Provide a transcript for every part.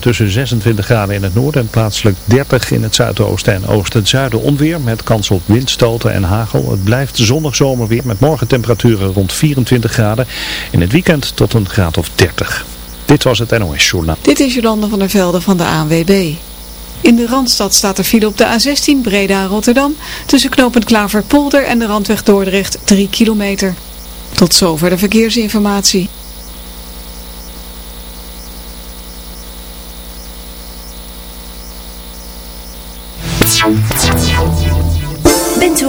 tussen 26 graden in het noorden en plaatselijk 30 in het zuidoosten en oosten. zuiden onweer met kans op windstoten en hagel. Het blijft zonnig zomerweer met morgen temperaturen rond 24 graden. In het weekend tot een graad of 30. Dit was het NOS Journaal. Dit is Jolande van der Velde van de ANWB. In de Randstad staat er file op de A16 Breda-Rotterdam. Tussen knooppunt Klaverpolder en de Randweg Dordrecht 3 kilometer. Tot zover de verkeersinformatie.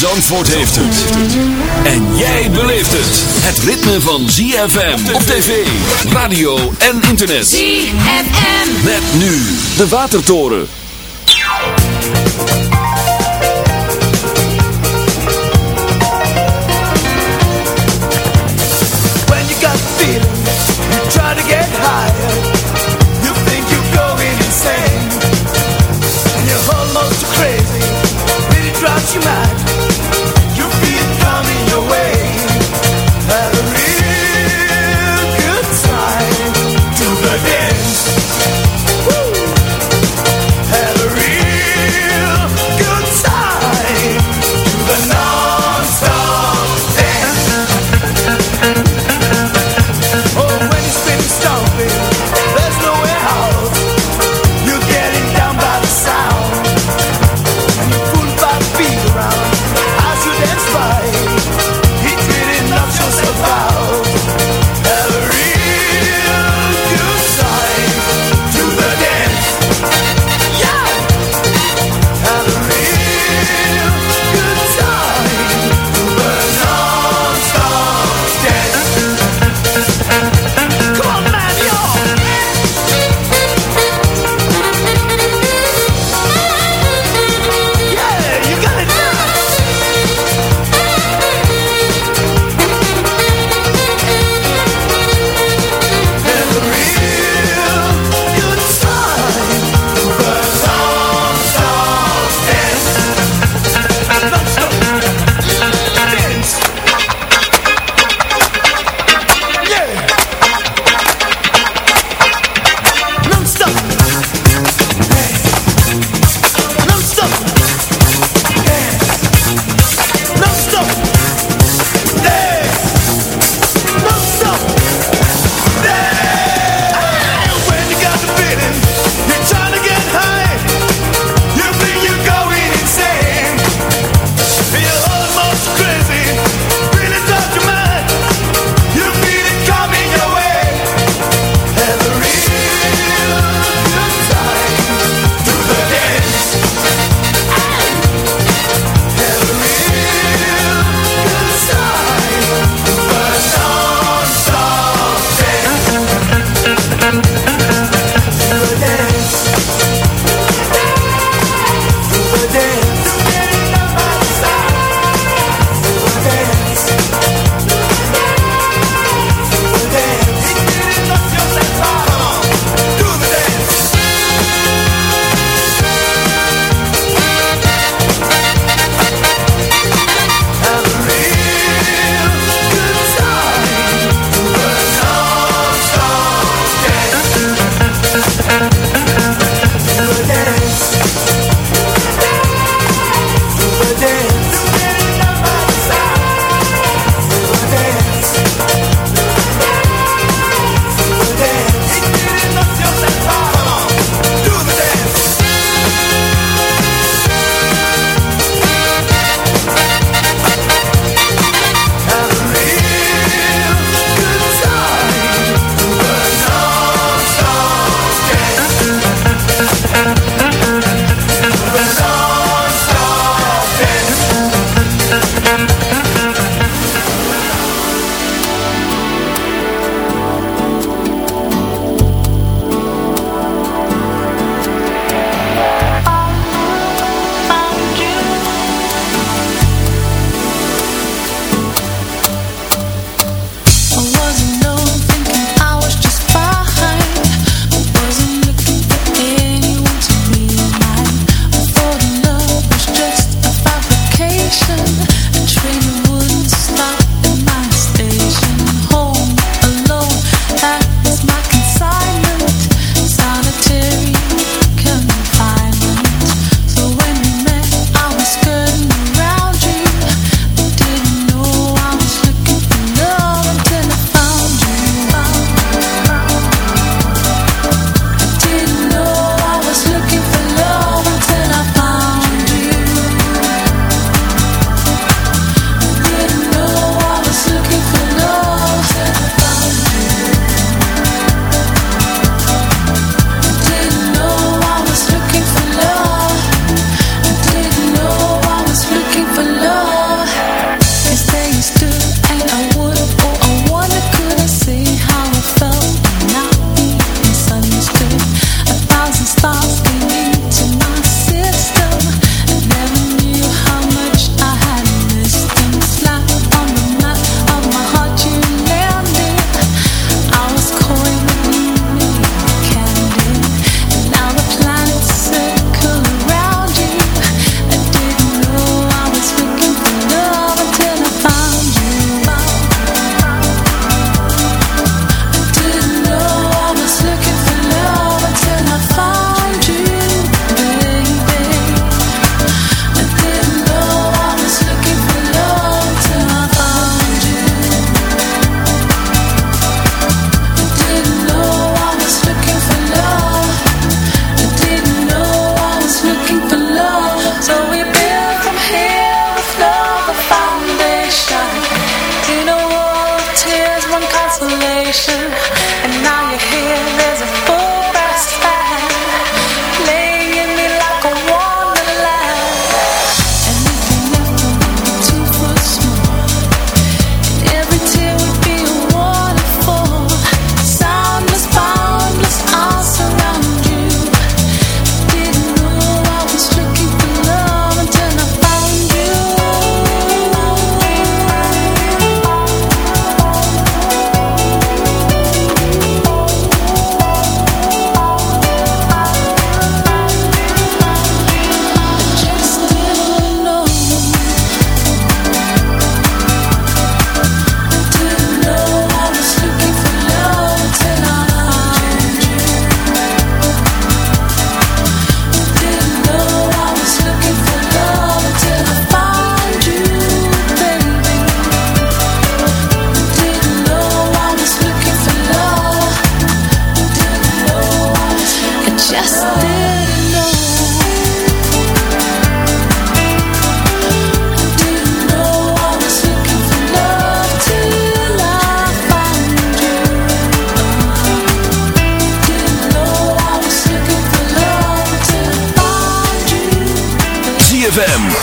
Zandvoort heeft het. En jij beleeft het. Het ritme van ZFM op tv, radio en internet. ZFM. Met nu de Watertoren. When you got the feeling, you try to get higher. You think you're going insane. And you're almost crazy. Really drives you mad.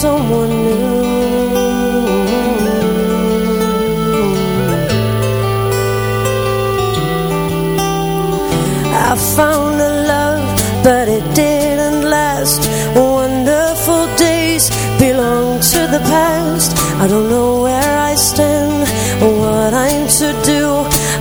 Someone new. I found a love, but it didn't last. Wonderful days belong to the past. I don't know where I stand or what I'm to do.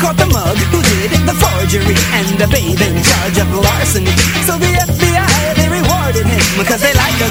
caught the mug, who did the forgery, and the baby? charge of larceny. So the FBI, they rewarded him, cause they like a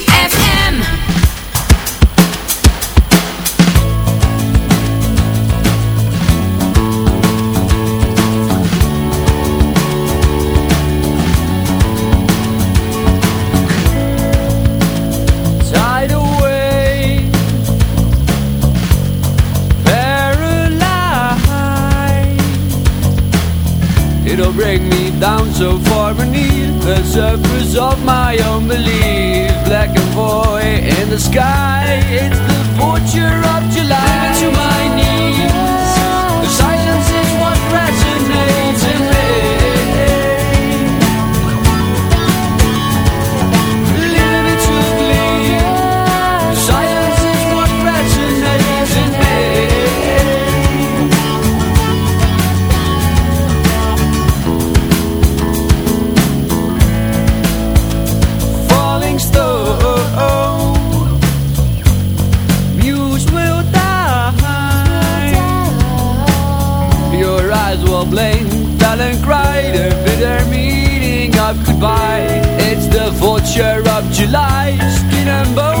take me down so far beneath the surface of my own belief. Black and void in the sky, it's the vulture of July. Living to my knees. by. It's the vulture of July, skin and bone.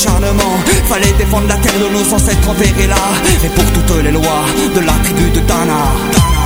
Fallait défendre la terre de nos ancêtres enterrés là Et pour toutes les lois de la tribu de Dana.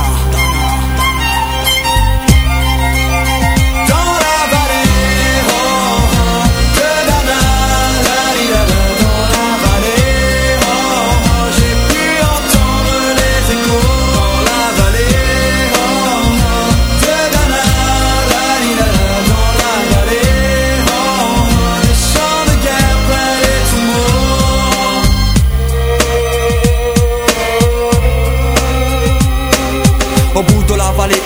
call it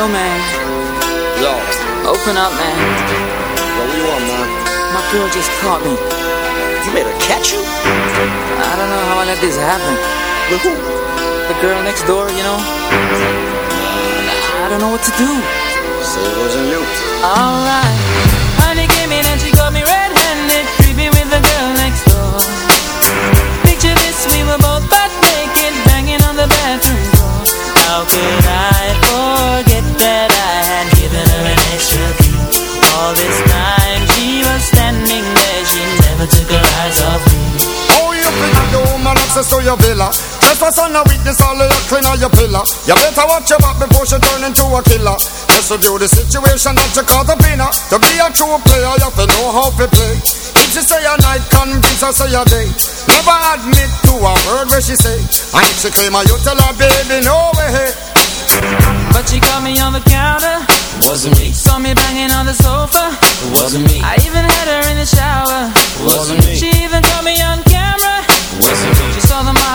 Yo, man. Yo. Open up, man. What do you want, man? My girl just caught me. You made her catch you? I don't know how I let this happen. With who? The girl next door, you know? I don't know what to do. Say it wasn't you. Alright. Honey came in and she got me red-handed, creepy with the girl next door. Picture this, we were both butt naked, banging on the bathroom how could I forget that I had given her an extra beat? All this time she was standing there, she never took her eyes off me. Oh, you think I don't access to your villa? Trespass on a witness, all of your clean on your pillar. You better watch your back before she turn into a killer. Just review the situation that you caught up in her. To be a true player, you have to know how to play. If she say a night, convince her say a day. Never admit to a word where she say. And if she claim her, you tell her, baby, no way. But she caught me on the counter. Wasn't me. Saw me banging on the sofa. Wasn't me. I even had her in the shower. Wasn't me. She even caught me on camera. Wasn't me.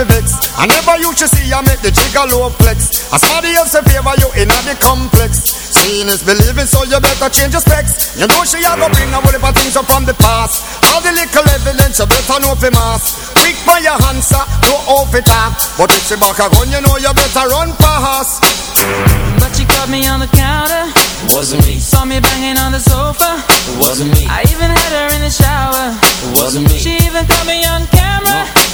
not a right for vex. I never you should see I make the jigger low flex. As somebody else in favor you in the complex. Seeing is believing, so you better change your specs. You know she a go bring a whole heap of things up from the past. All the little evidence you better know for mass. Quick by your answer, no off it up. But if she back a gun, you know you better run fast. But she caught me on the counter. Wasn't me. Saw me banging on the sofa. Wasn't me. I even had her in the shower. Wasn't me. She even caught me on camera.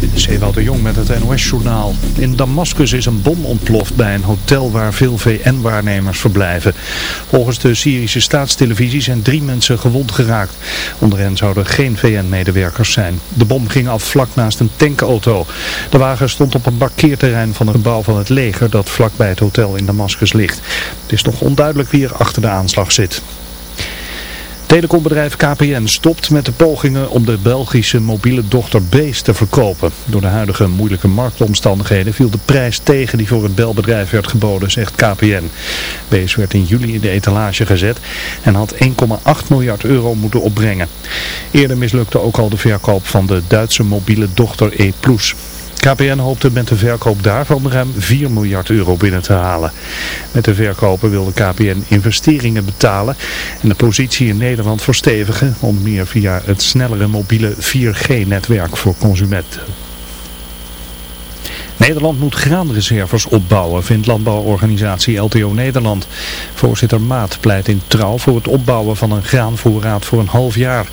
Dit is Ewout de Jong met het NOS-journaal. In Damascus is een bom ontploft bij een hotel waar veel VN-waarnemers verblijven. Volgens de Syrische staatstelevisie zijn drie mensen gewond geraakt. Onder hen zouden geen VN-medewerkers zijn. De bom ging af vlak naast een tankauto. De wagen stond op een parkeerterrein van een gebouw van het leger dat vlak bij het hotel in Damascus ligt. Het is nog onduidelijk wie er achter de aanslag zit. Telecombedrijf KPN stopt met de pogingen om de Belgische mobiele dochter Bees te verkopen. Door de huidige moeilijke marktomstandigheden viel de prijs tegen die voor het belbedrijf werd geboden, zegt KPN. Bees werd in juli in de etalage gezet en had 1,8 miljard euro moeten opbrengen. Eerder mislukte ook al de verkoop van de Duitse mobiele dochter E+. KPN hoopte met de verkoop daarvan ruim 4 miljard euro binnen te halen. Met de verkopen wilde KPN investeringen betalen en de positie in Nederland verstevigen, onder meer via het snellere mobiele 4G-netwerk voor consumenten. Nederland moet graanreserves opbouwen, vindt landbouworganisatie LTO Nederland. Voorzitter Maat pleit in trouw voor het opbouwen van een graanvoorraad voor een half jaar.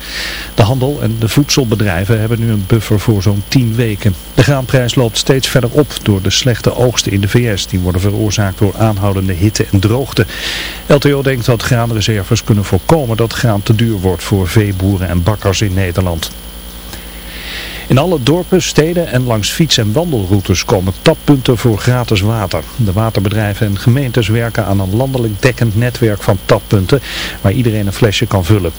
De handel en de voedselbedrijven hebben nu een buffer voor zo'n 10 weken. De graanprijs loopt steeds verder op door de slechte oogsten in de VS. Die worden veroorzaakt door aanhoudende hitte en droogte. LTO denkt dat graanreserves kunnen voorkomen dat graan te duur wordt voor veeboeren en bakkers in Nederland. In alle dorpen, steden en langs fiets- en wandelroutes komen tappunten voor gratis water. De waterbedrijven en gemeentes werken aan een landelijk dekkend netwerk van tappunten waar iedereen een flesje kan vullen.